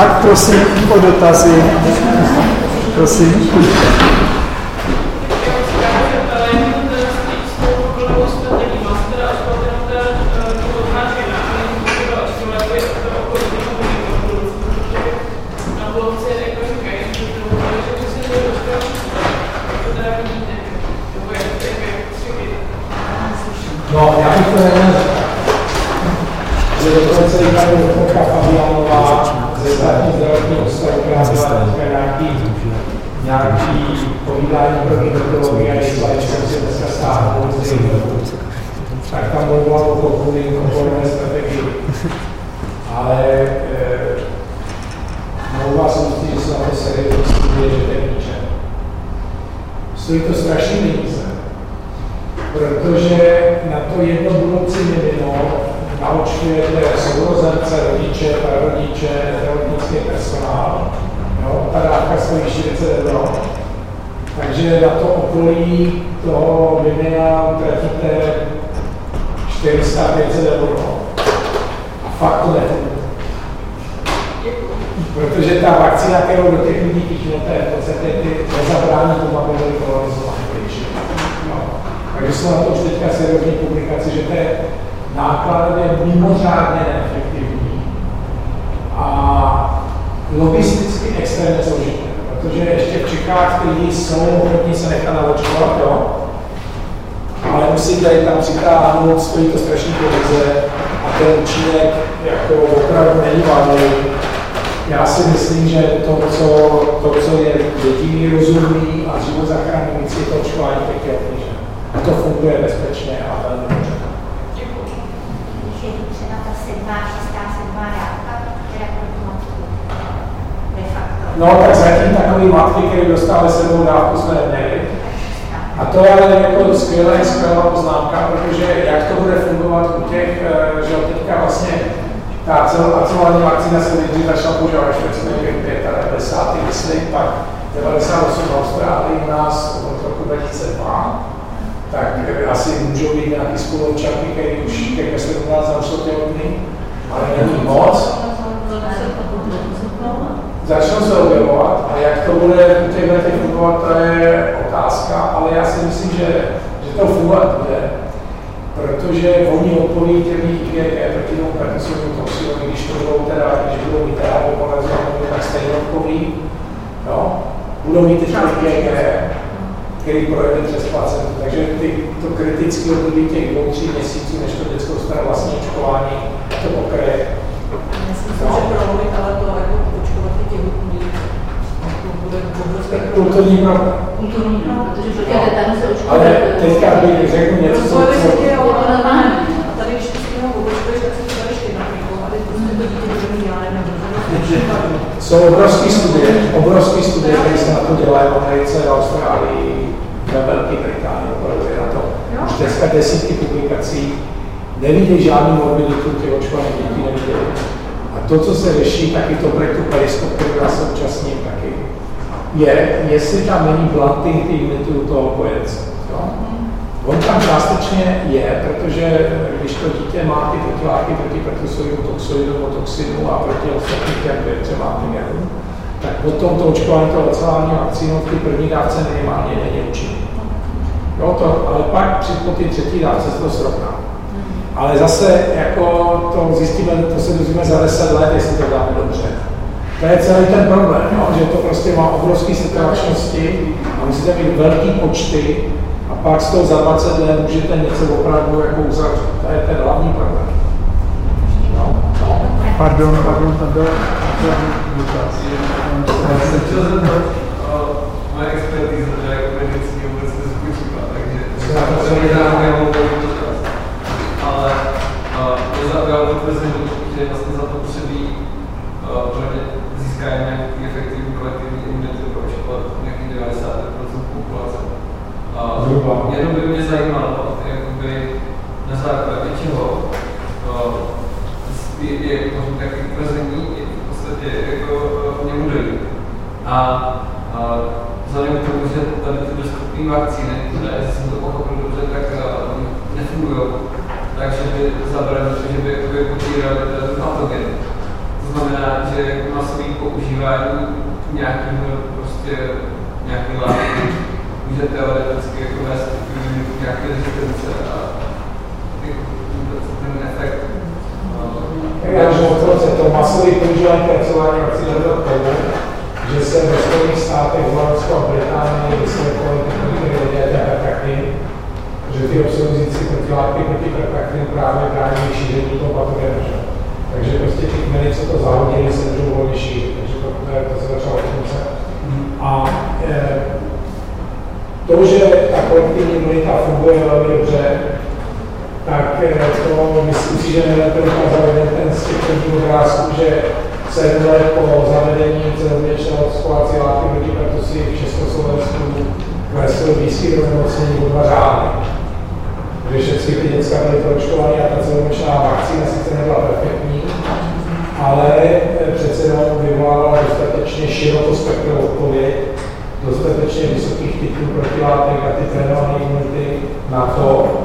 Tak prosím o dotazy. Prosím. No, já bych to neměl že dokonce i paní doktorka Fabianová ze státní zdravotního ústavu, která byla teďka nějaký, nějaký povídání pro gynekologie a jestli jsem si dneska stáhnout tak tam mluvila o podpůrné komponové strategii. Ale eh, mohu vás ujistit, že se na to seriózně studie, že to je ničem. Stojí to strašný peníze, protože na to jedno budoucí mimino naočkujete sourozence, rodiče, prarodiče, zdravotnický personál. Jo, ta dávka stojí 40 euro. Takže na to okolí toho mimina utratíte 400-500 euro. A fakt to nefunguje. Protože ta vakcína, kterou do těch lidí píchnete, v podstatě ty nezabrání tomu, aby byly kolonizované no. Takže jsou na to už teďka seriózní publikace, že to je nákladově mimořádně neefektivní a logisticky extrémně složité, protože ještě v Čechách ty lidi jsou ochotní se nechat naločovat, jo? Ale musíte je tam přitáhnout, stojí to strašný peníze a ten účinek jako opravdu není vážný. Já si myslím, že to, co, to, co je jediný rozumný a život zachránující, je to očkování těch A to funguje bezpečně a velmi dobře. No, tak zatím takový matky, které dostávaly sebou dávku, jsme neměli. A to je ale jako skvělá, skvělá poznámka, protože jak to bude fungovat u těch, eh, že teďka vlastně ta celopacovaná vakcína se nejdřív začala používat až v 95. myslím, pak 98 v Austrálii u nás od roku 2002, tak asi můžou být nějaký spoluobčanky, které už ke 17 už jsou těhotný, ale není moc začnou se objevovat a jak to bude u těch letech fungovat, to je otázka, ale já si myslím, že, že to fungovat bude, protože oni odpoví těm IgG proti tomu pertusovým toxinovi, když to budou teda, když budou mít teda popularizované, tak stejně odpoví, no, budou mít teď IgG, který projede přes placentu. Takže ty, to kritické období těch dvou, tří měsíců, než to děcko dostane vlastní očkování, to pokryje. Myslím, no. že prolomit ale to kulturní problém. Kulturní problém, protože proti tetanu se očkuje. Ale teďka bych řekl něco, co... je. A tady, když to s obočkuješ, tak se to tady štěná, a teď prostě to dítě bude mít dělané na Jsou obrovské studie, obrovské studie, které se na to dělají v Americe, v Austrálii, ve Velké Británii, opravdu je na to. Už dneska desítky publikací nevidí žádný morbiditu těch očkovaných dětí, neviděli. A to, co se řeší, taky to projektu Periskop, který já se účastním, je, jestli tam není blunting immunity u toho kojence. Jo? On tam částečně je, protože když to dítě má ty protiláky proti pertusovimu toxoidu, toxinu a proti ostatním těm třeba antigenům, tak potom to očkování toho ocelání vakcínou v té první dávce minimálně není účinné. Jo, to, ale pak při po té třetí dávce se to srovná. Ale zase jako to zjistíme, to se dozvíme za 10 let, jestli to dáme dobře. To je celý ten problém, jo? že to prostě má obrovské setrvačnosti a musíte mít velký počty a pak z toho za 20 let můžete něco opravdu jako uzavřít. To je ten hlavní problém. No. No. Pardon, pardon, tam byl dotaz. Já jsem chtěl zeptat, moje expertíza, že jako medicíně vůbec případ, takže to. Ale mě zaujalo to tvrzení, že vlastně za to potřebí získá nějaký efektivní kolektivní imunitu pro očkovat nějaký 90% populace. Zhruba. Jenom by mě zajímalo, jakoby na základě čeho je, je takový tvrzení v podstatě jako němu dojít. A, a vzhledem k tomu, že tady ty dostupné vakcíny, které, jsem to pochopil dobře, tak nefungují, takže by zabrali, že by potírali ten patogen znamená, že masový používání nějakého prostě nějaký látky může teoreticky jako vést nějaké rezistence a ten efekt. Já že to masové používání pracování k tomu, že se ve Spojených státech, v Holandsku a Británii vysvětlili techniky lidé perpektin, že ty obsahující protilátky proti perpektin právě brání šíření toho patogenu. Takže prostě ty kmeny, co to zahodili, se můžou volně šířit. Takže to, to, to se začalo funkce. A e, to, že kolektivní imunita funguje velmi dobře, tak e, to myslím si, že nejlépe ukázal jeden ten z těch prvních obrázků, že sedm let po zavedení celoběčného očkovací látky proti pertusy v Československu klesl výskyt onemocnění o dva řády. Kde všechny ty děcka byly proočkované a ta celoběčná vakcína sice nebyla perfektní, ale přece jenom vyvolala dostatečně širokou spektrum odpověď, dostatečně vysokých typů protilátek a ty trénované imunity na to,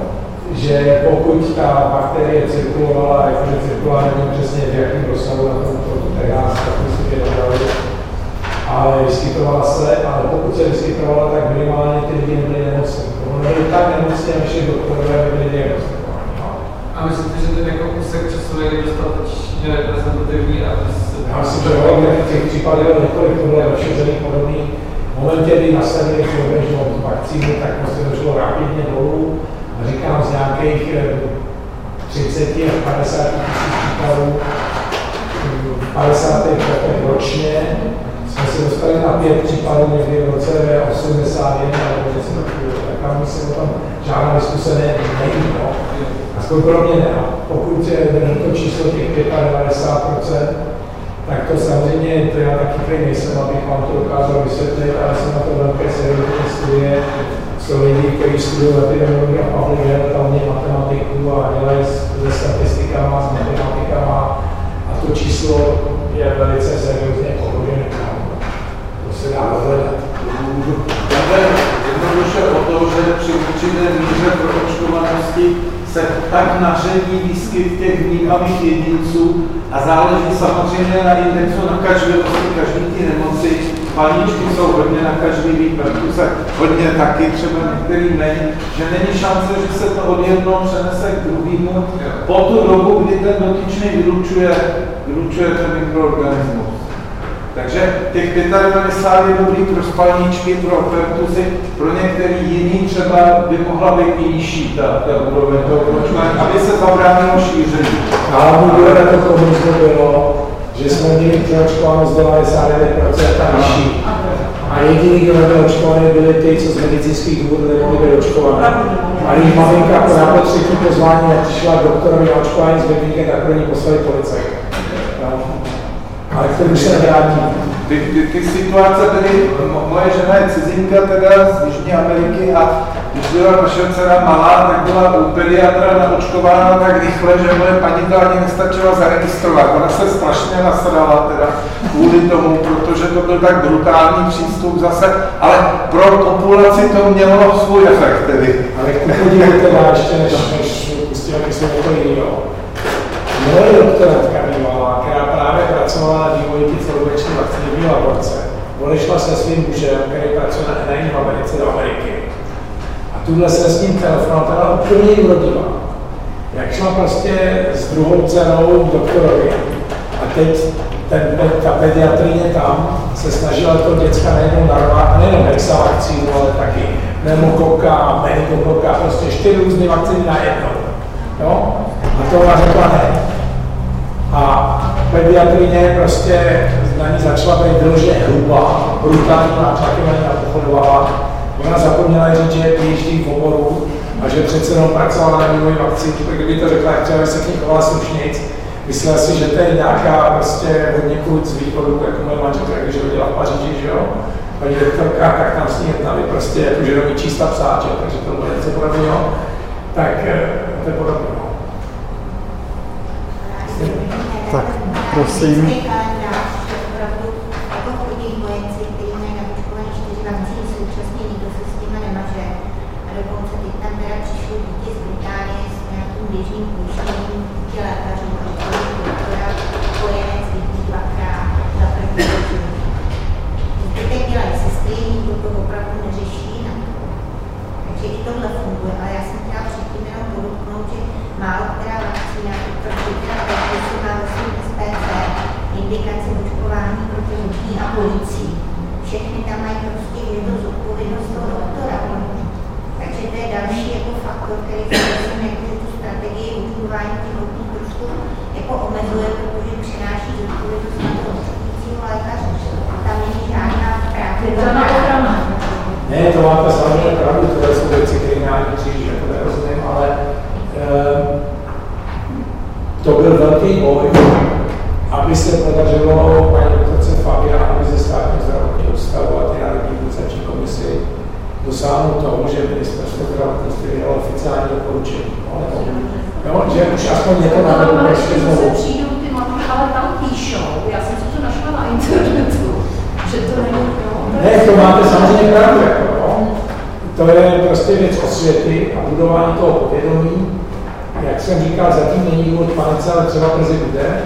že pokud ta bakterie cirkulovala, jakože cirkulovala nevím přesně v jakém rozsahu na tom protu TH, tak myslím, že ale vyskytovala se, ale pokud se vyskytovala, tak minimálně ty lidi nebyli nemocní. Ono nebyli tak nemocní, než je doktorové byli diagnostikováni. A myslíte, že ten jako úsek časový je dostatečně reprezentativní, aby se... Já myslím, že v těch případů je několik, to bylo ve všech zemích podobný. Momentě, kdy nasadili průběžnou vakcínu, tak prostě došlo rapidně dolů a říkám z nějakých 30 až 50 tisíc případů v 50. letech ročně jsme se dostali na pět případů někdy v roce 81 nebo něco takového. Tak tam myslím, o tom žádná diskuse ne, není. No. Aspoň pro mě ne. pokud je to číslo těch 95%, tak to samozřejmě, to já taky tady nejsem, abych vám to dokázal vysvětlit, ale jsem na to velké seriózní studie, jsou lidi, kteří studují epidemiologii a health, tam matematiku a dělají se statistikama, s matematikama a to číslo je velice seriózně podložené. To se dá dohledat. Jednoduše o to, že při určité míře proočkovanosti se tak naředí výskyt těch vnímavých jedinců. A záleží samozřejmě na indexu nakažlivosti každý ty nemoci, Palíčky jsou hodně nakažlivý, perkuse hodně taky, třeba některý není, že není šance, že se to od jednoho přenese k druhému. Po tu dobu, kdy ten dotyčný vylučuje, vylučuje ten mikroorganismus. Takže těch 95 je dobrý pro spalničky, pro pertusy, pro některý jiný třeba by mohla být i nižší ta, úroveň toho očkování, aby se zabránilo šíření. Ale důvodem to komunismu bylo, že jsme měli přeočkovanost do 99% a vyšší. A jediný, kdo nebyl očkovaný, byli ty, co z medicínských důvodů nemohli být očkovaní. A když maminka na po třetí pozvání nepřišla k doktorovi na očkování s bedníkem, tak pro ní poslali policaj. Ale k tomu se nevrátí. Ty, ty, ty situace tedy, moje žena je cizinka teda z Jižní Ameriky a když byla naše dcera malá, tak byla u pediatra naočkována tak rychle, že moje paní to ani nestačila zaregistrovat. Ona se strašně nasrala teda kvůli tomu, protože to byl tak brutální přístup zase, ale pro populaci to mělo svůj efekt tedy. Ale k podívejte ještě, než, než pustíme to jiného. Moje právě pracovala na vývoji ty celoběčné vakcíny v laborce, odešla se svým mužem, který pracuje na NIH v Americe do Ameriky tuhle se s ním telefonovala úplně urodila. Jak šla prostě s druhou dcerou doktorovi. A teď ten, ta pediatrině tam se snažila to děcka nejenom narvat, nejenom hexavakcínu, ale taky pneumokoka, meningokoka, prostě čtyři různé vakcíny na jedno. Jo? A to ona řekla ne. A pediatrině prostě na ní začala být vyloženě hrubá, brutální nátlaky na ní napochodovala Ona zapomněla říct, že je PhD v oboru a že přece jenom pracovala na vývoji vakcín, tak kdyby to řekla, třeba se k ní chovala slušnějc, myslela si, že to je nějaká prostě od někud z východu, jako moje manželka, když rodila v Paříži, že jo, paní doktorka, tak tam s ní jednali prostě, jako že nový čísta psát, že? takže to bylo něco podobného, tak eh, to je podobné. Tak, prosím. očkování proti hnutí a policii. Všechny tam mají prostě je to zodpovědnost toho doktora. Takže to je další jako faktor, který si myslím, že tu strategii očkování těch hodných trošku jako omezuje, protože přenáší zodpovědnost na toho očkujícího lékaře. A tam není žádná práce. Ne, to máte samozřejmě pravdu, to jsou věci, které nějaký kříž, jako nerozumím, ale eh, to byl velký boj, aby se podařilo paní doktorce Fabiánovi ze státního zdravotního ústavu a ty národní imunizační komisi dosáhnout toho, že ministerstvo zdravotnictví vydalo oficiální doporučení. Jo, že už aspoň něco na to prostě znovu. přijdou ty mapy, ale tam píšou, já jsem si to našla na internetu, že to není to. Ne, to máte samozřejmě pravdu, jako, no. To je prostě věc osvěty a budování toho povědomí. Říkal, zatím není důvod panice, ale třeba brzy bude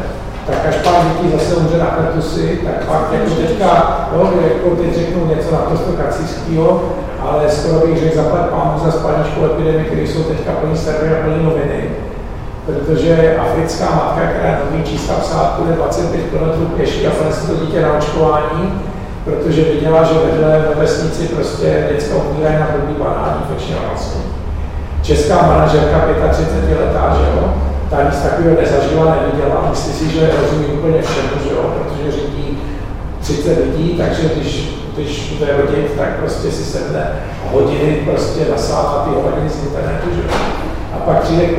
tak až pár dětí zase umře na kartusy, tak pak jako teďka, no, jako teď řeknu něco naprosto kacířského, ale skoro bych řekl zaplat pánu za spalničku epidemie, které jsou teďka plný servery a plný noviny. Protože africká matka, která nový čísla psát, bude 25 km pěšky a plně to dítě na očkování, protože viděla, že vedle ve vesnici prostě děcka umírají na blbý banální infekční vlastně. Česká manažerka 35 letá, že jo, ta nic takového nezažila, neviděla. Myslí si, že rozumí úplně všemu, že jo, protože řídí 30 lidí, takže když, když bude rodit, tak prostě si sedne hodiny prostě nasává ty hodiny z internetu, že jo. A pak přijde k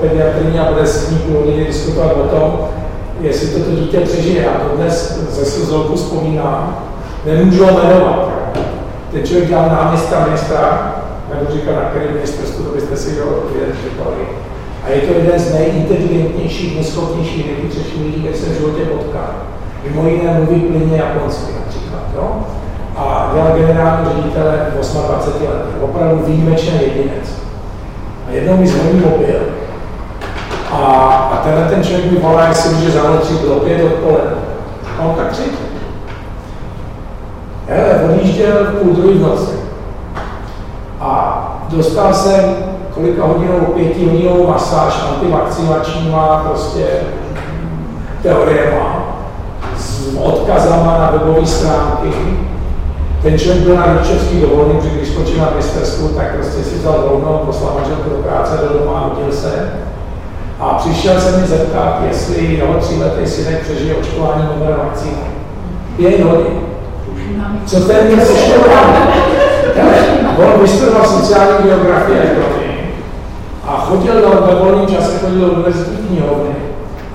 pediatrině a bude s ní půl hodiny diskutovat o tom, jestli toto dítě přežije. Já to dnes ze slzolku vzpomínám, nemůžu ho jmenovat. Ten člověk dělal náměstka ministra, nebo říkal, na který ministerstvu, to byste si ho vyřešili. A je to jeden z nejinteligentnějších, nejschopnějších lidí, třetích lidí, které jsem v životě potkal. Mimo jiné mluví plně japonsky například. Jo? A dělal generální ředitele 28 let. Opravdu výjimečný jedinec. A jednou mi zvoní mobil. A, a tenhle ten člověk mi volá, jestli může zaletřit do pět odpoledne. A on tak tři. Hele, odjížděl půl druhý v noci. A dostal jsem kolika hodinovou, pětihodinovou masáž antivakcinačníma prostě teoriema s odkazama na webové stránky. Ten člověk byl na rodičovský dovolený, protože když skočil na ministerstvu, tak prostě si vzal rovnou, poslal manželku do práce, do doma, hodil se. A přišel se mi zeptat, jestli jeho tříletý synek přežije očkování nové vakcíny. Pět hodin. Co ten mě sešel? On vystudoval sociální geografii a ekonomii a chodil do, ve volném čase, chodil do univerzitní knihovny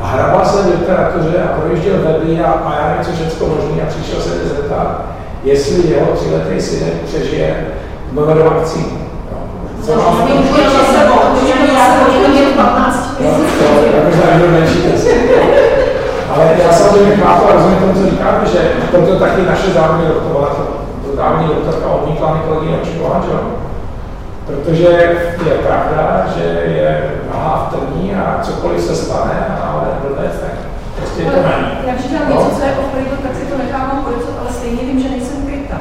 a hrabal se v literatuře a projížděl weby a, a já nevím, co všechno možný a přišel se mě zeptat, jestli jeho tříletý synek přežije nové vakcínu. Co mám? Ale já samozřejmě chápu a rozumím tomu, co říkáme, že proto taky naše zároveň doktorka, to dávní doktorka odmítla očkovat, že Protože je pravda, že je malá v trní a cokoliv se stane a blbec, tak prostě to není. Já když něco, co je off tak si to nechávám podepsat, ale stejně vím, že nejsem kryta.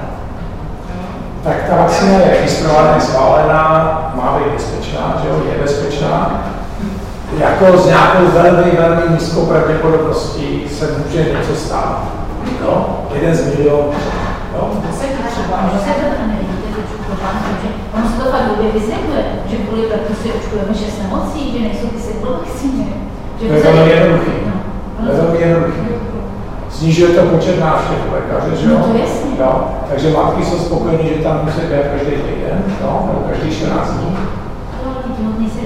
Tak ta vakcína je registrovaná, je schválená, má být bezpečná, že jo, je bezpečná. Jako s nějakou velmi, velmi nízkou pravděpodobností se může něco stát. No, jeden z milionů. No. Se třeba, že se to nevidíte, že Ono se to fakt době vysvětluje, že kvůli si očkujeme šest nemocí, že nejsou ty vakcíny. To je velmi jednoduchý. No. To je velmi jednoduchý. Snižuje to počet návštěv lékaře, že jo? No to jasně. Jo? Takže matky jsou spokojené, že tam musí být každý týden, no, nebo každý 14 dní.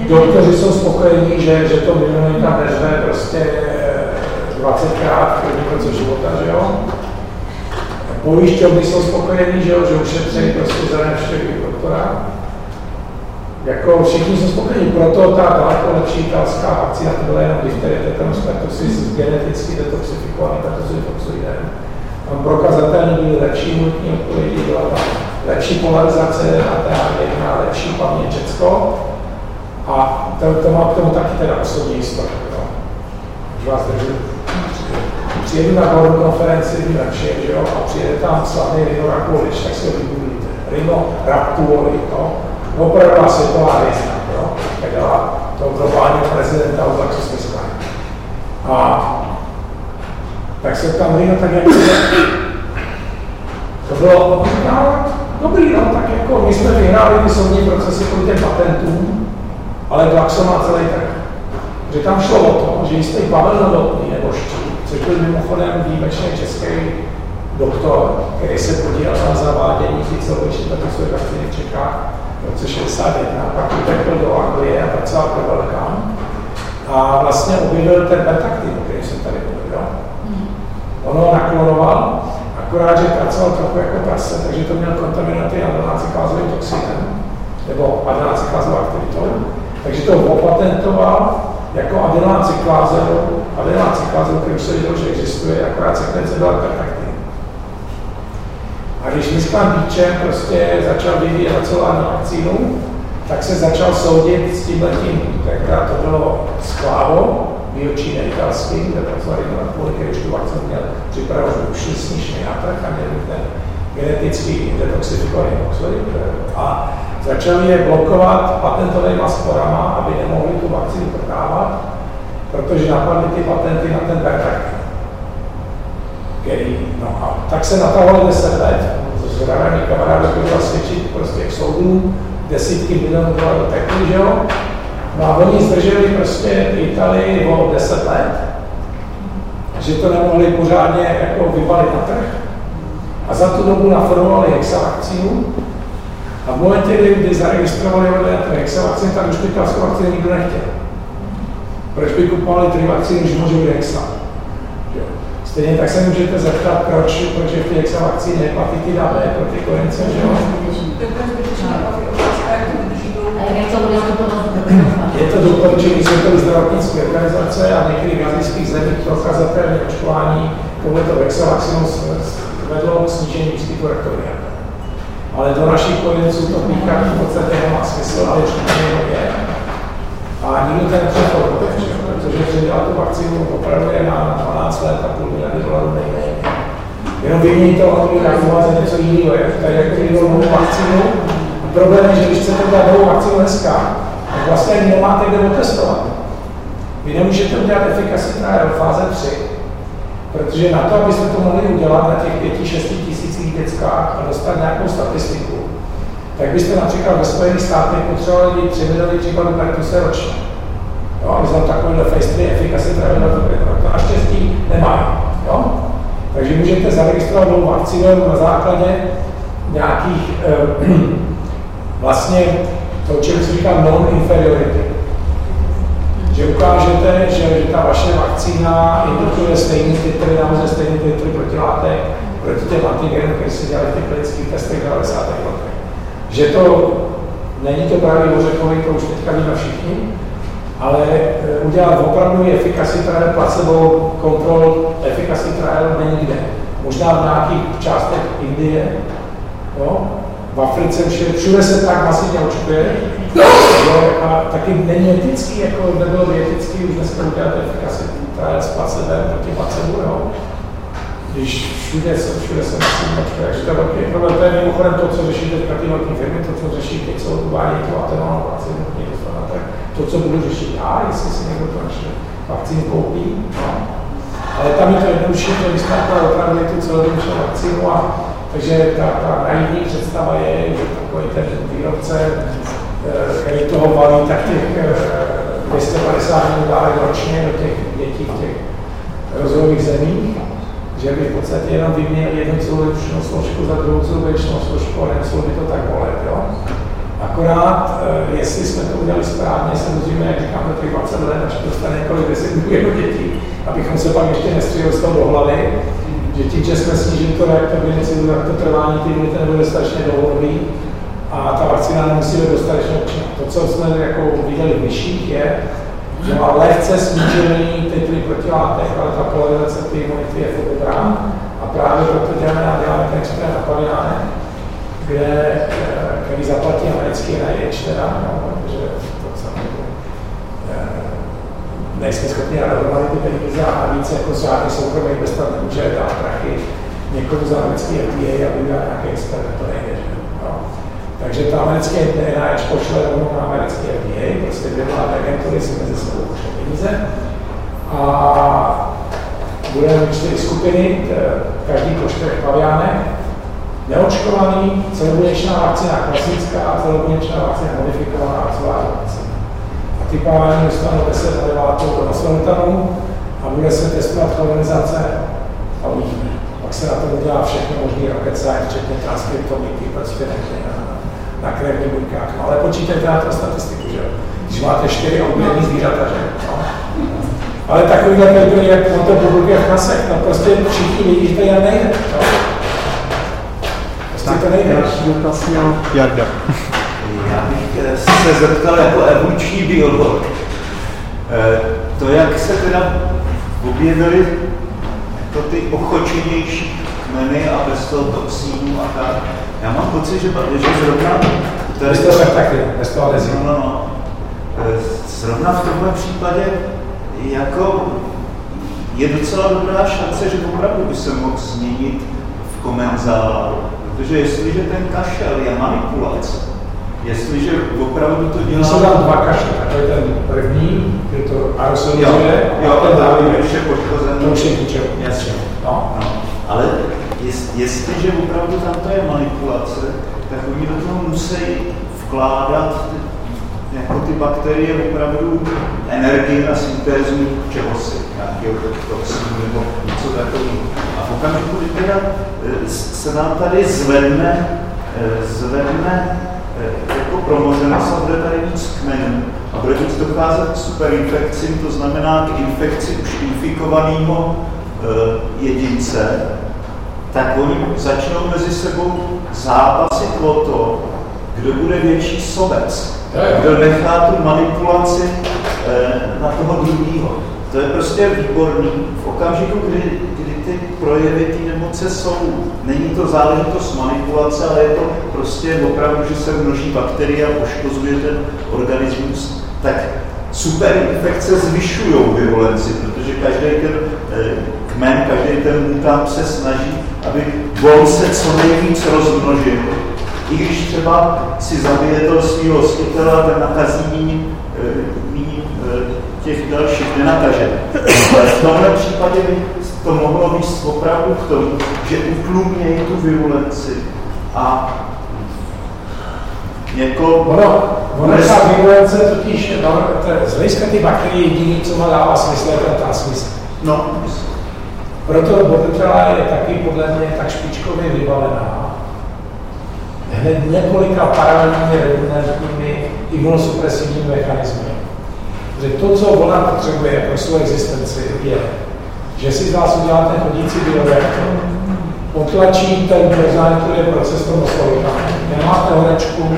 Doktoři jsou spokojení, že, že to miliony tam neřve prostě 20krát první konce života, že jo? Pojišťovny jsou spokojení, že, že ušetří prostě za návštěvy doktora. Jako všichni jsou spokojení, proto ta daleko lepší italská vakcína, to byla jenom difterie, tetanus pertussis, geneticky detoxifikovaný pertussis toxoidem. Tam prokazatelně byly lepší imunitní odpovědi, byla tam lepší polarizace a ta lepší paměť Česko. A to, to má k tomu taky teda osobní historii. No. Už vás držím přijedu na World konferenci v Radši, že jo, a přijede tam slavný Rino Rakulič, tak ho vygooglíte. Rino Rakulič, no, opravdu světová hvězda, jo, tak dala toho globálního prezidenta od Laxus A Tak se tam no tak jak to bylo, no, dobrý, no, tak jako my jsme vyhráli ty soudní procesy kvůli těm patentům, ale Glaxo má celý trh. Že tam šlo o to, že jistý Pavel Novotný nebo Štít, což byl mimochodem výjimečně český doktor, který se podílel na zavádění fyziologické patentové vakcíny v Čechách v roce 61, pak utekl do Anglie a pracoval pro Velkán a vlastně objevil ten betaktin, o který jsem tady mluvil. On ho naklonoval, akorát, že pracoval trochu jako prase, takže to měl kontaminaty adenacikázovým toxinem, nebo adenacikázovou aktivitou, takže to opatentoval jako adenaciklázu, adenaciklázu, který už se viděl, že existuje, akorát sekvence byla perfektní. A když Misklan Bíčem prostě začal vyvíjet celá vakcínu, tak se začal soudit s tím letím, tenkrát to bylo sklávo, biočín italský, kde pracovali na kvůli, už tu vakcínu měl připravovat, už s ní na trh a měl ten genetický detoxifikovaný oxid a začali je blokovat patentovými sporama, aby nemohli tu vakcínu prodávat, protože napadly ty patenty na ten Bertrak. Který, no a tak se natahovalo 10 let, z radami kamarádů bylo svědčit prostě k soudům, desítky milionů dolarů tekly, že jo? No a oni zdrželi prostě Itálii o 10 let, že to nemohli pořádně jako vybalit na trh. A za tu dobu naformovali hexavakcínu a v momentě, kdy zaregistrovali vedle na trh hexavakcín, tak už špitalskou vakcínu nikdo nechtěl. Proč by kupovali tři vakcíny, když může být hexa? Stejně tak se můžete zeptat, proč, proč je v té hexavakcíně hepatitida B proti korence, že jo? Je to doporučení Světové zdravotnické organizace a některých azijských zemích prokazatelné očkování tohleto vexavaxinu vedlo k snížení výskytu rektoria. Ale do našich kojenců to píchání v podstatě nemá smysl, ale určitě je. A nikdo to nepřeformuje, protože předělat tu vakcínu opravdu je na 12 let a půl miliardy dolarů nejméně. Jenom vymění to a to něco jiného. Tady jako novou vakcínu, Problém je, že když chcete udělat novou vakcínu dneska, tak vlastně nemáte kde otestovat. Vy nemůžete udělat trial fáze 3, protože na to, abyste to mohli udělat na těch 5-6 tisících dětskách a dostat nějakou statistiku, tak byste například ve Spojených státech potřebovali 3 miliony případů pertuse ročně. Jo, aby jsme takovýhle phase 3 efficacy na to, naštěstí nemají. Jo? Takže můžete zaregistrovat novou vakcínu na základě nějakých eh, vlastně to, čemu se říká non-inferiority. Že ukážete, že, že ta vaše vakcína indukuje stejný titry, nahoře stejný titry protilátek proti těm antigenům, které se dělali v těch klinických testech v 90. letech. Že to není to právě ořechový, to už teďka víme všichni, ale e, udělat opravdu efficacy trial, placebo control efficacy trial není kde. Možná v nějakých částech Indie, jo? V Africe všude, všude se tak masivně očkuje, že a taky není etický, jako nebylo by etický už dneska udělat efficacy trial s placebem proti placebo, jo. Když všude se, všude se masivně očkuje, takže to je velký problém. To je mimochodem to, co řeší teďka ty velké firmy, to, co řeší teď, co uvádí tu atenovou vakcínu, tak to, co budu řešit já, jestli si někdo konečně vakcínu koupí, no. Ale tam je to jednodušší, to vystartovat opravdu tu celodenční vakcínu a takže ta, ta naivní představa je, že takový ten výrobce, eh, který toho balí, tak těch 250 eh, milionů dávek ročně do těch dětí v těch rozvojových zemích, že by v podstatě jenom vyměnil jednu celodenční složku za druhou celodenční složku a nemuselo by to tak bolet. Jo? Akorát, eh, jestli jsme to udělali správně, se musíme, jak říkám, do těch 20 let, až dostane několik deset milionů dětí, abychom se pak ještě nestříleli z toho do hlavy, že tím, že jsme snížili to reaktogenicidu, tak to trvání ty imunity nebude dostatečně dlouhodobý a ta vakcína nemusí být dostatečně účinná. To, co jsme jako viděli v myších, je, že má lehce snížený titry protilátek, ale ta polarizace ty imunity je furt dobrá. A právě proto děláme, děláme ten experiment na pavináne, kde, eh, který zaplatí americký NIH teda, no, protože to samozřejmě nejsme schopni dohromady ty peníze a víc jako žádný soukromý investor nemůže dát prachy někomu za americký FDA, aby udělal nějaký experiment, to nejde? No. Takže to americké NIH pošle rovnou na americké FDA, prostě dvě mladé agentury si mezi sebou pošle peníze a budeme mít čtyři skupiny, každý po čtyřech pavijánech, neočkovaný, celobuněčná vakcína klasická a celobuněčná vakcína modifikovaná a celá vakcína. A ty pavijány dostanou 10 elevátů do nasvalutanu a bude se testovat kolonizace a uvidíme. Pak se na to udělá všechno možný rocket science, včetně transkriptomiky, prostě na, na krevní buňkách. No, ale počítejte na to statistiku, že? Když máte čtyři obměrný zvířata, že no. Ale takovýhle paper, jak on to publikuje v nasech, no prostě všichni vidí, že to jen nejde. No. Prostě to nejde. Další dotaz měl Jarda. Se zeptal jako evoluční biolog. Eh, to, jak se teda objevily jako ty ochočenější kmeny a bez toho toxínu a tak, já mám pocit, že, že zrovna... Bez toho taky, bez toho no, no, no. Eh, zrovna v tomhle případě jako je docela dobrá šance, že opravdu by se mohl změnit v komenzálu. Protože jestliže ten kašel je manipulace, jestliže opravdu to dělá... Jsou tam dva kašle, to je ten první, kde to aerosolizuje, jo, a ten už je poškozený. To už je kučel. Jasně. No. no. Ale jest, jestliže opravdu tam to je manipulace, tak oni do toho musí vkládat jako ty bakterie opravdu energii na syntézu čehosi, nějakého toxinu nebo něco takového. A v okamžiku, kdy teda e, se nám tady zvedne, e, zvedne e, jako promořenost a bude tady víc kmenů a bude víc docházet k superinfekcím, to znamená k infekci už infikovaného jedince, tak oni začnou mezi sebou zápasit o to, kdo bude větší sobec kdo nechá tu manipulaci eh, na toho druhého. To je prostě výborný. V okamžiku, kdy, kdy ty projevy té nemoce jsou, není to záležitost manipulace, ale je to prostě opravdu, že se množí bakterie a poškozuje ten organismus, tak superinfekce zvyšují virulenci, protože každý ten eh, kmen, každý ten mutant se snaží, aby on se co nejvíc rozmnožil. I když třeba si zabije toho svého hostitele, tak nakazí méně eh, těch dalších nenakaže. Ale v tomhle případě to mohlo být opravdu k tomu, že utlumnějí tu virulenci a jako... Ono, ono ta virulence totiž, no, to, z hlediska ty bakterie jediný, co má dává smysl, je ten smysl. No. Proto Botrytela je taky podle mě tak špičkově vybavená, hned několika paralelními redundantními imunosupresivními mechanismy. Že to, co ona potřebuje pro svou existenci, je, že si z vás uděláte chodící bioreaktor, potlačí ten je proces toho složka, nemáte horečku,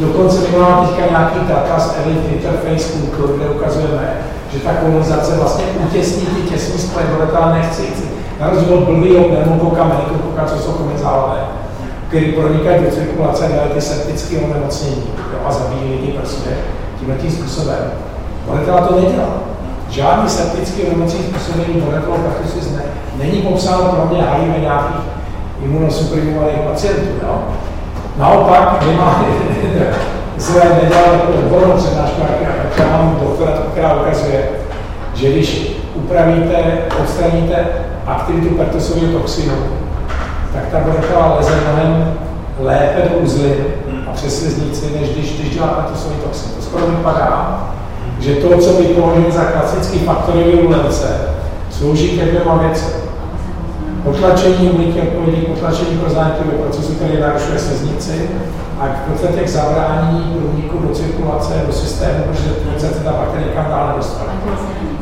dokonce my máme teďka nějaký data z Elite Interface Kultur, kde ukazujeme, že ta kolonizace vlastně utěsní ty těsní sklep, nechci, na rozdíl od blbýho pneumokoka, menikokoka, co jsou komenzálové který pronikají do cirkulace a ty septické onemocnění a zabíjí lidi prostě tímhle tím způsobem. Monetela to nedělá. Žádný septický onemocnění způsobený monetelou prakticky ne, není popsáno pro mě HIV nějakých imunosuprimovaných pacientů. Jo? Naopak, máme se nedělal odbornou přednášku, já mám doktora, která ukazuje, že když upravíte, odstraníte aktivitu pertusového toxinu, tak ta broková leze mnohem lépe do uzly a přes než když, když dělá patusový toxin. To skoro vypadá, že to, co by považujeme za klasický faktory virulence, slouží ke dvěma věcem. Potlačení imunitní odpovědi, potlačení prozánětého procesu, který narušuje sliznici a v podstatě k zabrání průniku do cirkulace, do systému, protože se ta bakterie kam dál nedostane.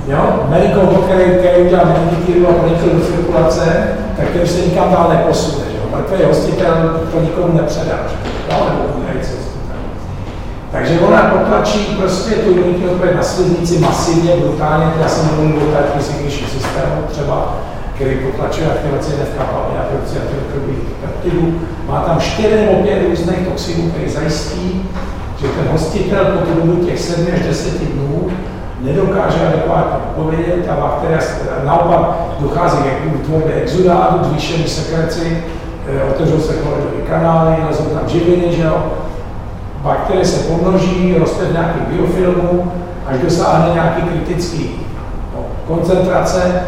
Jo? Medical, který, který udělal meningitíru a pronikl do cirkulace, tak ten se nikam dál neposune. Mrtvý hostitel to nikomu nepředá. Jo? Nebo hostitel. Takže ona potlačí prostě tu imunitní odpověď na sliznici masivně, brutálně, já jsem mluvil o tak systému třeba, který potlačuje aktivaci NFK a produkci antiokrových peptidů. Má tam čtyři nebo pět různých toxinů, které zajistí, že ten hostitel po dobu těch 7 až 10 dnů nedokáže adekvátně odpovědět, ta bakterie naopak dochází k tvorbě exudátu, zvýšení sekreci, eh, otevřou se koledové kanály, lezou tam živiny, že jo. Bakterie se pomnoží, roste v nějakém biofilmu, až dosáhne nějaký kritický no, koncentrace,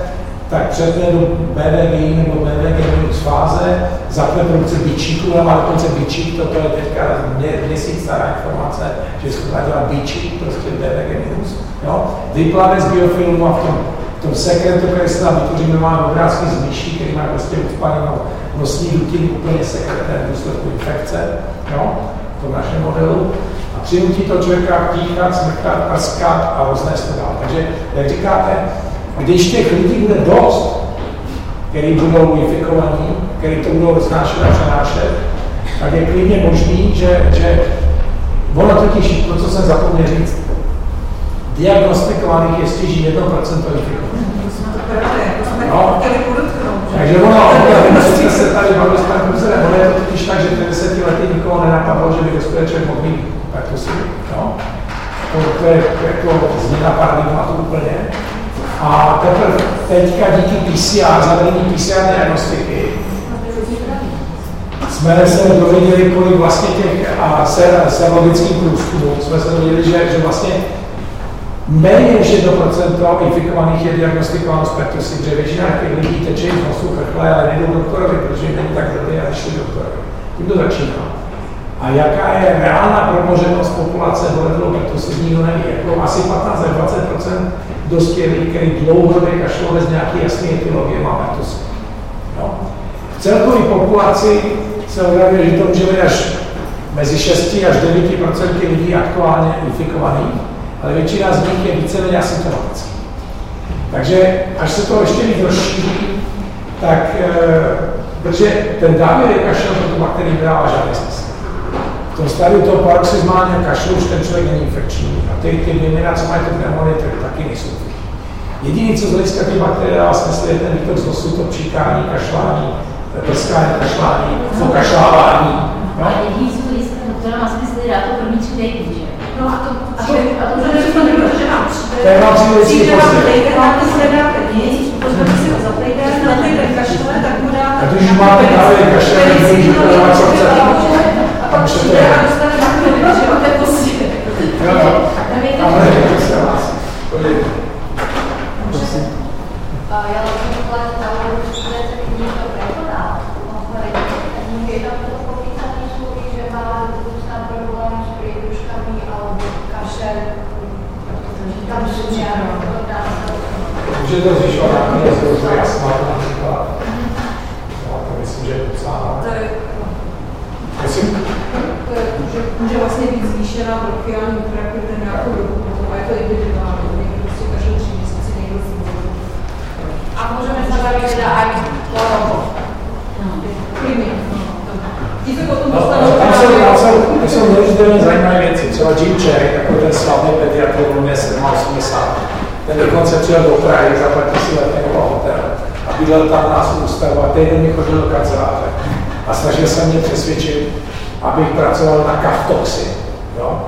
tak přepne do BVG nebo BVG minus fáze, zapne produkce bičíku, ale má dokonce bičík, toto je teďka mě, měsíc stará informace, že je schopná dělat bičík, prostě BVG minus. Jo? Vyplave z biofilmu a v tom, v tom sekretu, který se tam vytvoří, má obrázky z myší, který má prostě ucpaný nosní dutiny úplně sekretem v důsledku infekce, jo? V tom našem modelu. A přinutí to člověka píchat, smrkat, prskat a roznést to dál. Takže, jak říkáte, když těch lidí bude dost, který budou infikovaní, který to budou roznášet a přenášet, tak je klidně možný, že, že ono totiž, to, co jsem zapomněl říct, diagnostikovaných je stěží 1% infikovaných. No. Takže ono, jsme se tady bavili s panem profesorem, ono je to totiž tak, že v 10 lety nikoho nenapadlo, že by dospělý člověk mohl mít pertusy. No? To, to je jako změna paradigmatu úplně. A teprve teďka díky PCR, zavedení PCR diagnostiky, jsme se dověděli, kolik vlastně těch a serologických průzkumů, jsme se dověděli, že, že vlastně méně než 1% infikovaných je diagnostikováno s pertusy, protože většina těch lidí teče z nosu chrchle, ale nejdou doktorovi, protože není tak dobrý a nešli doktorovi. Tím to začíná. A jaká je reálná promoženost populace pertusy, nikdo neví. Jako asi 15 20% dospělých, který dlouhodobě kašlou bez nějaké jasné etiologie, má pertusy. No. V celkové populaci se odhaduje, že to může být až mezi 6 až 9% lidí aktuálně infikovaných ale většina z nich je víceméně asymptomatický. Takže až se to ještě víc rozšíří, tak e, protože ten David je kašel, to tu bakterii nedává žádný smysl. V tom stádiu toho paroxysmálního kašlu už ten člověk není infekční. A ty, ty bylina, co mají tu pneumonii, tak taky nejsou Jediný, co z hlediska těch bakterií dává smysl, je ten výtok z nosu, to příkání, kašlání, prskání, kašlání, pokašlávání. No? A jediný, co z hlediska doktora má smysl, je dát to první tři týdny, že? No a to, a to, to, to nebylo, že vám přijde, vám přijde přijde vám vám to nedáte nic, pozvete si ho za playback, na playback kašle, tak mu dáte. A když máte právě kašle, tak můžete dávat co chcete. A pak přijde a dostane na chvíli, že jo, to je pozdě. Jo, jo. Ale to se vás. Prosím. Já jsem chtěla, že tam můžu se někdo prekonal. Je tam to popísané slovy, že má různá problémy s prýduškami alebo kašel. Tam jsou Může to zvyšovat náklady, to je jasná například. Já to myslím, že je popsáno. Prosím? Může vlastně být zvýšená bronchiální terapie nějakou dobu, a je to individuální, někdo prostě každou tři měsíce, někdo A můžeme baviť teda aj po roku. Ti se potom No, dostanou jsou, tam jsou, neuvěřitelně zajímavé věci. Třeba Jim Cherry, takový ten slavný pediatr, on je 780. Ten dokonce přijel do Prahy, zaplatil si letenku a hotel. A bydlel tam nás v ústavu a týden mi chodil do kanceláře. A snažil se mě přesvědčit, abych pracoval na kaftoxy. Jo?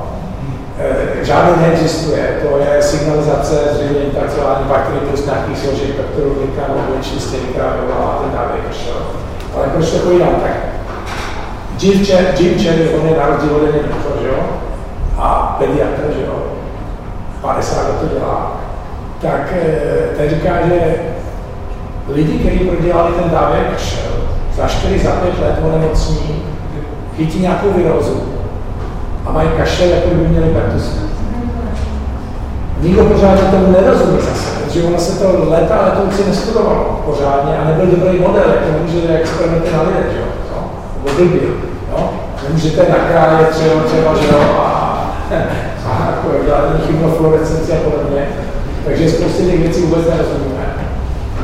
E, žádný neexistuje, to je signalizace zřejmě intracelární bakterie plus nějakých složek bakteriů, glykanů, čistění, která vyvolává ten dávek. Ale proč to povídám tak? Jim, Cher, Jim on je na rozdíl mě doktor, že jo? A pediatr, že jo? 50 let to dělá. Tak eh, ten říká, že lidi, kteří prodělali ten dávek za 4, za 5 let onemocní, chytí nějakou virózu a mají kašel, jako by měli pertusy. Nikdo pořádně tomu nerozumí zase, protože ono se to léta a letouci nestudovalo pořádně a nebyl dobrý model, jak to může experimenty na lidech, že jo? No? Jo? Nemůžete nakrájet třeba, třeba, že jo, a, a jako dělat chybnofluorescenci a podobně. Takže spoustě těch věcí vůbec nerozumíme.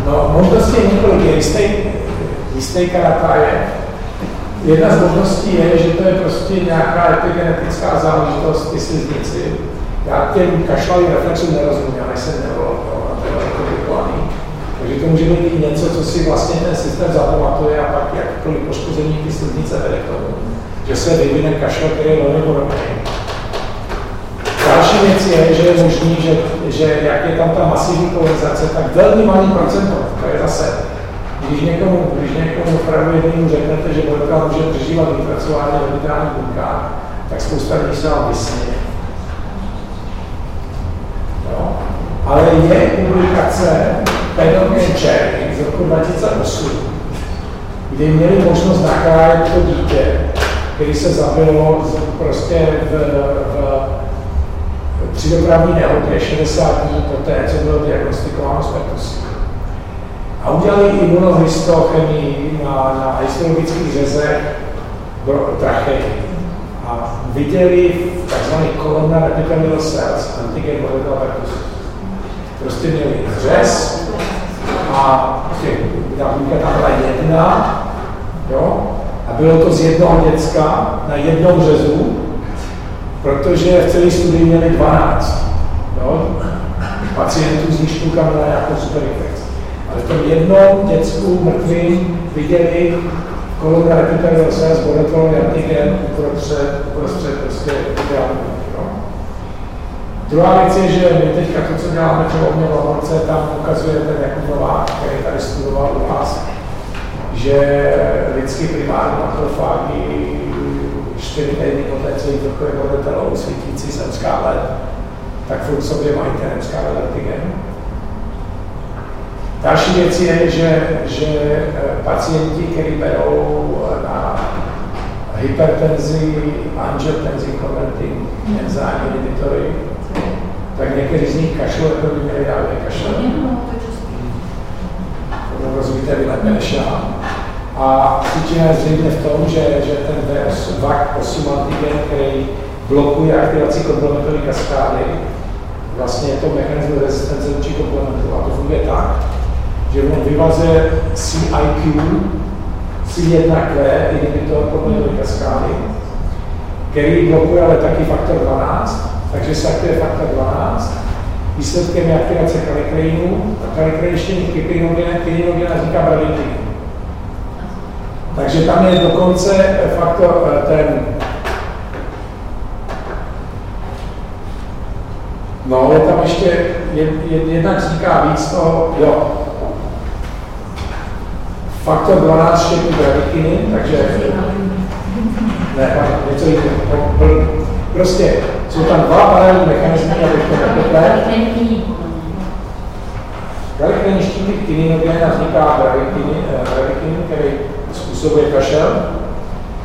No, možností je několik. Jistý, jistý karata je, Jedna z možností je, že to je prostě nějaká epigenetická záležitost ty sliznici. Já těm kašlavým reflexům nerozumím, já nejsem neurolog, to je komplikovaný. Takže to může být něco, co si vlastně ten systém zapamatuje a pak jakkoliv poškození ty sliznice vede k tomu, že se vyvine kašel, který je velmi podobný. Další věc je, že je možný, že, že jak je tam ta masivní kolonizace, tak velmi malý procento, to je zase když někomu, když někomu opravdu jednému řeknete, že molekulka může přežívat vypracování v vitrálních buňkách, tak spousta lidí se vám vysměje. Ale je publikace Penogen Cherry z roku 2008, kdy měli možnost nakrájet to dítě, který se zabilo prostě v, v při dopravní nehodě 60 dní poté, co bylo diagnostikováno spektus. A udělali imunohistochemii na, na histologických řezech trachei. A viděli v tzv. columnar epithelial cells antigen molecular Prostě měli řez a ta buňka tam byla jedna, jo, a bylo to z jednoho děcka na jednom řezu, protože v celé studii měli 12 jo, pacientů s níž měla nějakou superinfekci. Ale v tom jednom děcku mrtvým viděli kolumna epithelial cells, monoclonal antigen uprostřed, uprostřed prostě no. Druhá věc je, že my teďka to, co děláme třeba v laborce, tam ukazuje ten Jakub Novák, který tady studoval u vás, že lidský primární makrofágy čtyři týdny poté, co jim takové modetelou svítící zemská led, tak furt sobě mají ten zemská led antigen. Další věc je, že, že eh, pacienti, kteří berou eh, na hypertenzi, angiotenzi, converting enzyme inhibitory, tak někteří z nich kašlou, jako by měli dávě kašle. To rozvíte vy lépe než já. A příčina je zřejmě v tom, že, že ten VAC8 antigen, který blokuje aktivaci komplementových kaskády, vlastně je to mechanismus rezistence vůči komplementu. A to funguje tak, že on vyvazuje CIQ, C1Q, inhibitor komplementové kaskády, který blokuje ale taky faktor 12, takže se aktivuje faktor 12. Výsledkem je aktivace kalikreinu a kyprinogen, kyninogen vzniká braviklin. Takže tam je dokonce faktor eh, ten No, je tam ještě, jednak vzniká víc toho, jo, faktor 12 štěpí bradykiny, takže ne, něco jiného. Prostě jsou tam dva paralelní mechanizmy, aby to nekope. Gravikin štípí kininogen a vzniká gravikin, který způsobuje kašel,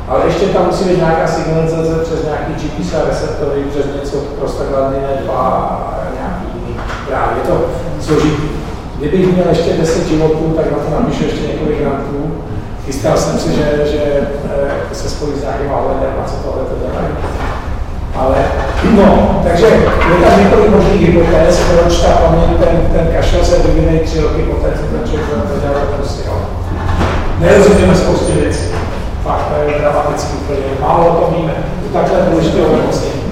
ale ještě tam musí být nějaká signalizace přes nějaký GPC receptory, přes něco prostaglandine 2 a nějaký jiný právě. Je to složitý. Kdybych měl ještě 10 životů, tak na to napíšu ještě několik grantů. Chystal jsem si, že, že eh, se spojí s nějakým ohledem a co tohle to dělají. Ale, no, takže je tam několik možných hypotéz, proč ta paměť, ten, ten kašel se vyvine tři roky poté, co ten člověk to dělá prostě, jo. Nerozumíme spoustě věcí. Fakt, to je dramatický úplně. Málo o tom víme. Takhle důležité onemocnění.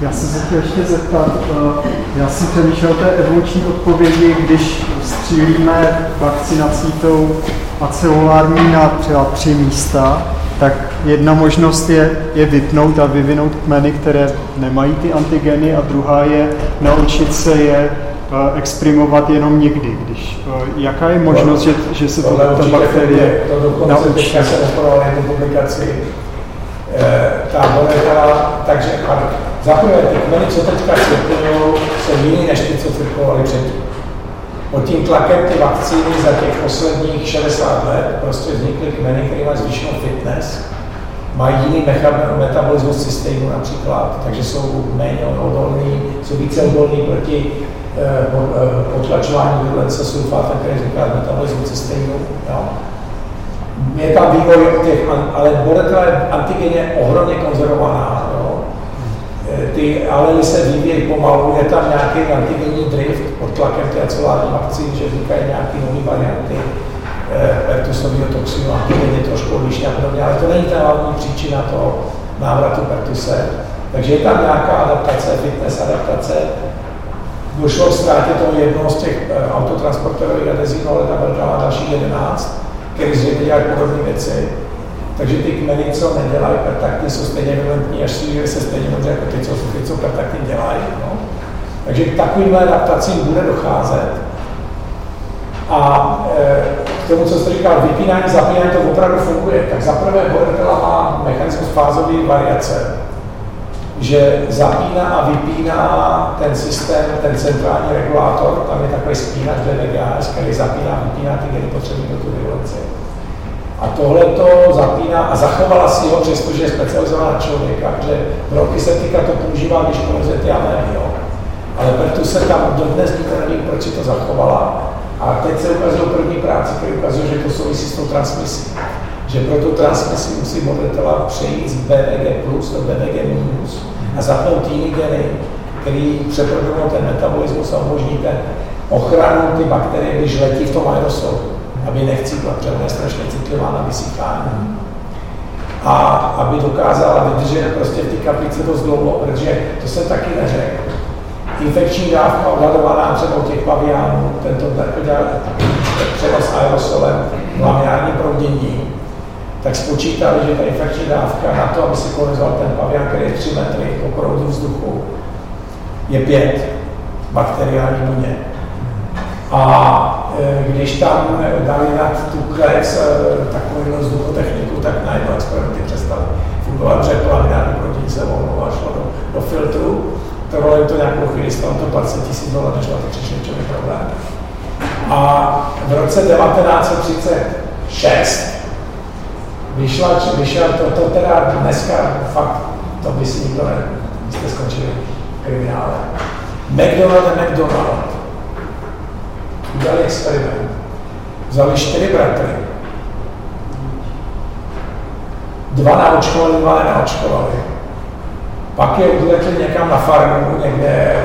Já jsem se chtěl ještě zeptat, eh, já jsem přemýšlel té evoluční odpovědi, když střílíme vakcinací tou acelulární na třeba tři místa, tak jedna možnost je, je vypnout a vyvinout kmeny, které nemají ty antigeny a druhá je naučit se je uh, exprimovat jenom někdy. Když, uh, jaká je možnost, že, že se to, ta bakterie to naučí? Já jsem jednu publikaci, e, ta moléka, takže za prvé, ty kmeny, co teďka cirkulují, jsou jiný než ty, co cirkulovaly předtím. Pod tím tlakem ty vakcíny za těch posledních 60 let prostě vznikly kmeny, které mají zvýšenou fitness, mají jiný metabolismus systému například, takže jsou méně odolní, jsou více odolní proti eh, eh, potlačování virulence sulfáta, který vzniká z metabolismu systému. Jo. Je tam vývoj těch, ale antigen je ohromně konzervovaná. Ty alely se vyvíjejí pomalu, je tam nějaký antigenní drift pod tlakem té acelární vakcíny, že vznikají nějaké nové varianty eh, pertusového toxinu, antigeny trošku odlišně a podobně, ale to není ta hlavní příčina toho návratu pertuse. Takže je tam nějaká adaptace, fitness adaptace. Došlo k ztrátě toho jednoho z těch eh, autotransporterových adezínů, ale tam byla další 11, který zřejmě dělají podobné věci. Takže ty kmeny, co nedělají pertakty, jsou stejně violentní, až se stejně dobře jako ty, co, ty, co pertakty dělají. No. Takže k takovýmhle adaptacím bude docházet. A e, k tomu, co jste říkal, vypínání, zapínání, to opravdu funguje. Tak zaprvé Bortella má mechanismus fázové variace. že zapíná a vypíná ten systém, ten centrální regulátor, tam je takový spínač DVGS, který zapíná a vypíná ty geny potřebné pro tu regulaci. A tohle to zapíná a zachovala si ho, přestože je specializovaná člověka, že roky se týká to používá, když kolezete a jo. Ale proto se tam dodnes nikdo proč si to zachovala. A teď se ukazují první práce, které ukazují, že to souvisí s tou transmisí. Že pro tu transmisi musí modlitela přejít z BVG plus do BVG minus a zapnout jiný geny, který přeprogramují ten metabolismus a umožní ochranu ty bakterie, když letí v tom aerosolu, aby nechcítla, protože je strašně citlivá na vysychání. A aby dokázala vydržet prostě v té kaplici dost dlouho, protože to se taky neřekl. Infekční dávka odhadovaná třeba u těch paviánů, tento přenos aerosolem, lamiární proudění, tak spočítali, že ta infekční dávka na to, aby si kolonizoval ten pavian, který je 3 metry po proudu vzduchu, je 5 bakteriální buně. A e, když tam dali nad tu klec e, takovou vzduchotechniku, tak najednou experimenty přestaly fungovat, že laminární proudění se volno a šlo do, do filtru. Trvalo jim to nějakou chvíli, stalo to 20 tisíc dolarů, než na to přišel člověk problém. A v roce 1936 vyšla, vyšel to, to teda dneska fakt, to by si nikdo ne, jste skončili kriminále. McDonald a McDonald udělali experiment. Vzali čtyři bratry. Dva naočkovali, dva nenaočkovali. Pak je odletli někam na farmu, někde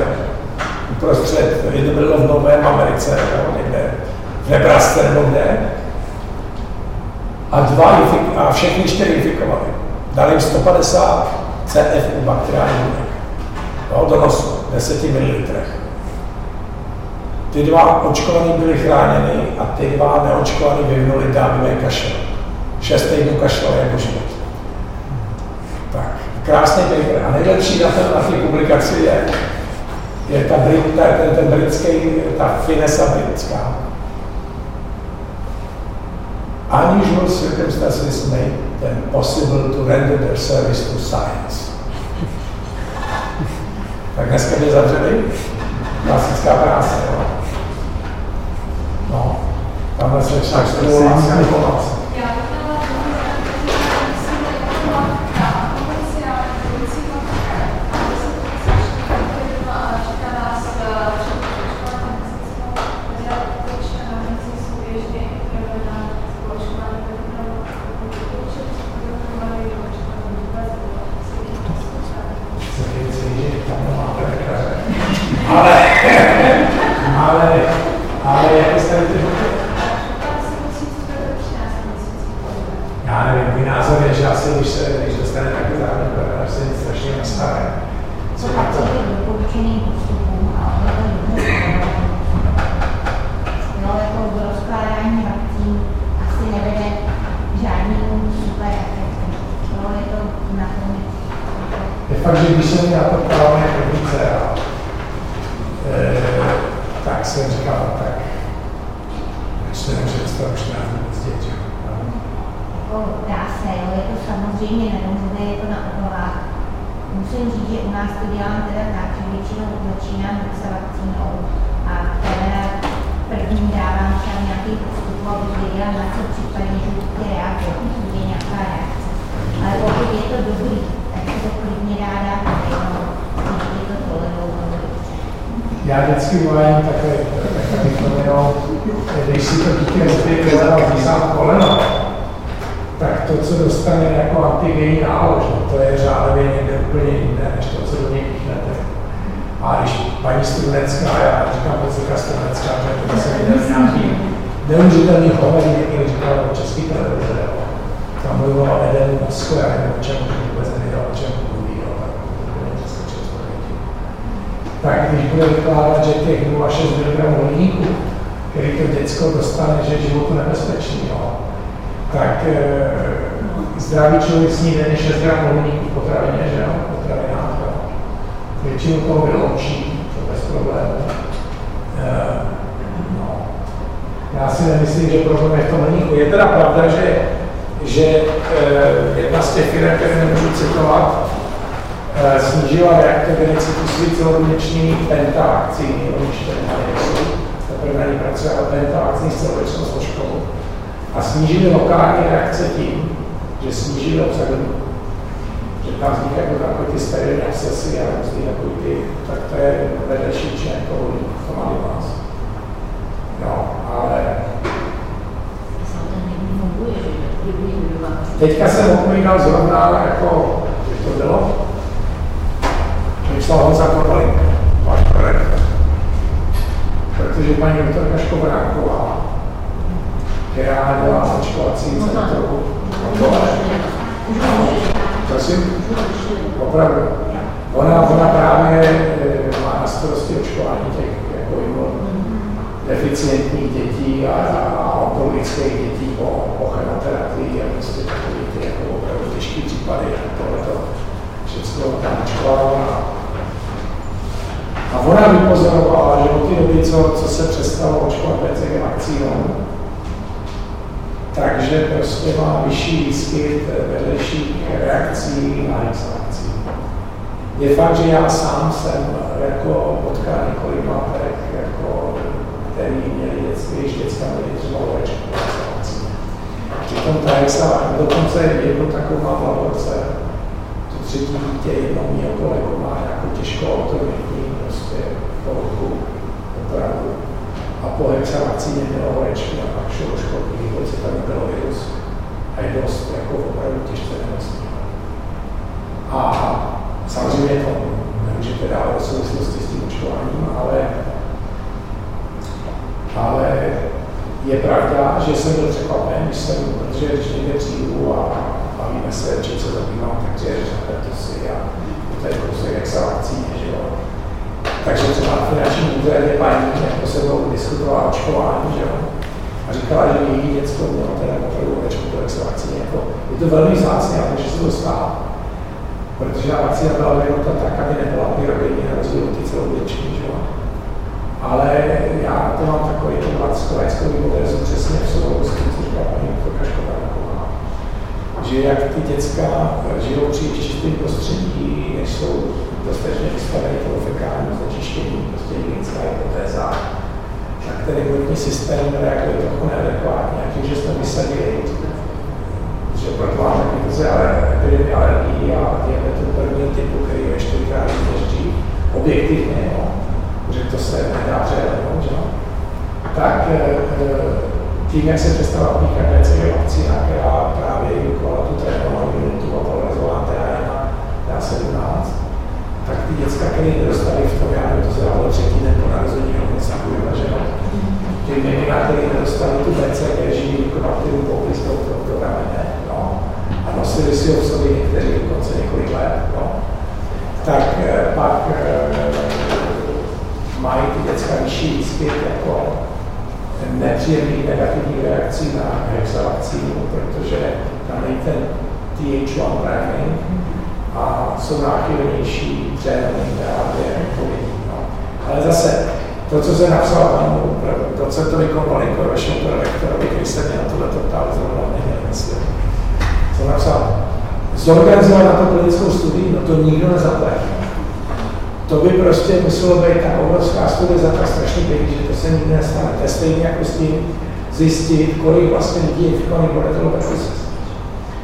uprostřed, jeden byl v Novém Americe, nebo někde v Nebraska nebo kde a, dva a všechny čtyři infikovali. Dali jim 150 CFU bakteriálních no, do nosu, 10 ml. Ty dva očkovaní byly chráněny a ty dva neočkovaní vyvinuli dávivé kašel. Šest týdnů kašlali jako život. Tak, krásný paper. A nejlepší na, na té publikaci je, je ta, Brit, ta, ten, ten britský, ta finesa britská unusual circumstances made them possible to render their service to science. Tak dneska by zavřeli klasická práce, jo. Tamhle se tak láska nebo láska. Ale, ale, ale jak jste ty názor je, že asi když se, když dostane takový zároveň, tak se nic strašně nastavé. Co pak to? Doporučený postupů a Jo, no, jako rozkládání vakcín asi nevede žádný super efekt. Jo, je to na tom. Je fakt, že když jsem měl to právo e, no, jako více, tak jsem říkal, tak čteme, že to už nám nic děje. Oh praxe, jo, jako samozřejmě nedomluvé jako na obnovách. Musím říct, že u nás to dělám teda tak, že většinou začínám se vakcínou a která první dávám třeba nějaký postup a věděla, na co případně žlutky reagují, je nějaká reakce. Ale pokud je to dobrý, tak se to klidně dá dát je to tolerou. Já vždycky volám takhle, když si to dítě rozbije, koleno, tak to, co dostane jako antigenní nálož, no to je řádově někde úplně jiné, než to, co do něj píchnete. A když paní Strunecká, já říkám pocitka Strunecká, to je to se nějaký neužitelný chovadí, který říkala o český televize, tam mluvila o Edenu Mosko, já nevím, o čem vůbec nevěděl, o čem mluví, jo, tak tak když bude vykládat, že těch 0,6 mg hlíku, který to děcko dostane, že je životu nebezpečný, jo, tak e, zdravý člověk sní denně 6 gramů hliníku v potravině, že jo, potravinátka. Většinu toho vyloučí, to bez problémů. E, eh, no. Já si nemyslím, že problém je v tom hliníku. Je teda pravda, že, že e, jedna z těch firm, které nemůžu citovat, e, snížila reaktivenici penta akcí, oni čtyři nejsou, teprve na ní pracuje, ale pentaakcí s celou složkou a snížili lokální reakce tím, že snížili obsahem, že tam vznikají jako takové ty sterilní abscesy a různý jako ty, tak to je vedlejší účinek toho, to má u nás. No, ale Teďka jsem opomínal zrovna, jako, jak to bylo, vypsal Honza Kotlin, váš prorektor. Protože paní doktorka Škobránková, která dělá očkovací centrum, prosím, opravdu, ona, ona právě eh, má na starosti očkování těch jako deficientních dětí a, a onkologických dětí po, po chemoterapii a prostě takový ty jako opravdu těžké případy a tohleto všechno tam očkovala. A ona vypozorovala, že od té doby, co, co se přestalo očkovat BCG vakcínou, takže prostě má vyšší výskyt vedlejších reakcí na vakcín. Je fakt, že já sám jsem jako potkal několik matek, jako který měli dětství, když děcka měli třeba vakcíny. Přitom ta hexavá, dokonce jednu takovou má v laborce, to třetí dítě jednou měl kolego má jako těžkou autonomii, prostě poruchu, opravdu. A po hexavakcíně mělo horečku a pak šlo do školky, se tam bylo virus a je dost jako opravdu těžce nemocný. A samozřejmě to nemůžete dát v souvislosti s tím očkováním, ale ale je pravda, že jsem byl překvapen, když jsem, protože když někde přijdu a bavíme se, čím se zabývám, takže řekne to si a to je prostě jak se vakcíně, že jo. Takže třeba na finanční úřadě paní jako se mnou diskutovala očkování, že jo. A říkala, že její děcko mělo teda opravdu očku se vakcíně. Jako, je to velmi vzácné, ale že se to stává. Protože ta vakcína byla vyvinuta tak, aby nebyla pyrogenní na rozdíl od celou že jo ale já to mám takový ten lackový model, že přesně v souladu s tím, co říká paní doktorka Škodáková. Že jak ty děcka žijou při čistém prostředí, než jsou dostatečně vystaveny toho fekálního znečištění, prostě hygienická hypotéza, tak ten imunitní systém reaguje trochu neadekvátně, a tím, že jsme vysadili, že proto máme takový ale epidemie alergií a diabetu prvního typu, který je čtyřikrát víc objektivně, jo, že to se nedá přehlednout, tak eh, tím, jak se přestala píchat BCG vakcína, která právě indukovala tu trénovanou imunitu a polarizovala TRN na 17, tak ty děcka, které nedostali v tom, já to se dalo třetí den po narození, takovýhle, že jo. Ty mimina, které nedostali tu BCG, živí inkubativu popis toho programy, ne, no. A nosili si ho v sobě někteří dokonce několik let, no. Tak eh, pak eh, mají ty děcka vyšší výskyt jako nepříjemných negativních reakcí na hexavakcínu, protože tam je ten TH1 priming a jsou náchylnější trénovaný právě povinný. No. Ale zase, to, co se napsal panu docentovi Komalinko, vašemu prorektorovi, který se mě na tohle ptal, zrovna neměl myslím. Co napsal? Zorganizovat na to klinickou studii, no to nikdo nezaplatí to by prostě muselo být ta obrovská studie za tak strašný peníze, že to se nikdy nestane. To je stejně jako s tím zjistit, kolik vlastně lidí je infikovaných boretolovecus.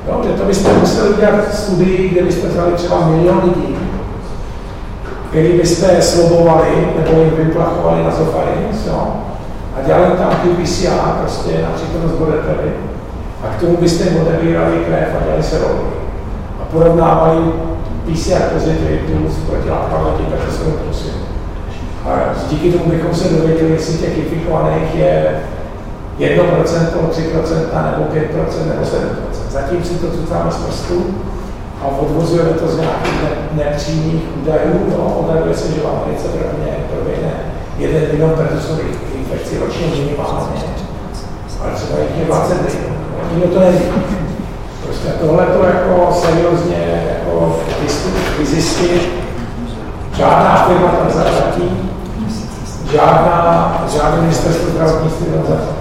Jo, že to byste museli udělat studii, kde byste vzali třeba milion lidí, který byste slobovali nebo jim vyplachovali na zofarinus, jo, a dělali tam ty PCR prostě na přítomnost boretoly. A k tomu byste modelírali krev a dělali se roli. A porovnávali PCR pozitivitu s protilátkami tím, takže se prosím. A díky tomu bychom se dověděli, jestli těch infikovaných je 1%, 3% nebo 5% nebo 7%. Zatím si to cucáme z prstů a odvozujeme to z nějakých ne, nepřímých údajů. No, odhaduje se, že v Americe prvně proběhne 1 milion pertusových infekcí ročně minimálně, ale třeba jich je 20 milionů. Nikdo to neví. Prostě tohle to jako seriózně jako vyzjistit. Žádná firma tam zaplatí, žádná, žádný ministerstvo zdravotnictví tam zaplatí.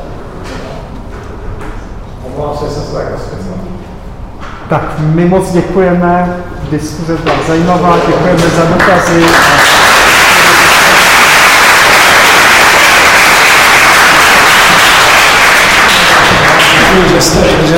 Omlouvám se, jsem se tak rozkecel. Tak my moc děkujeme, diskuze byla zajímavá, děkujeme za dotazy. Děkuji, že jste, že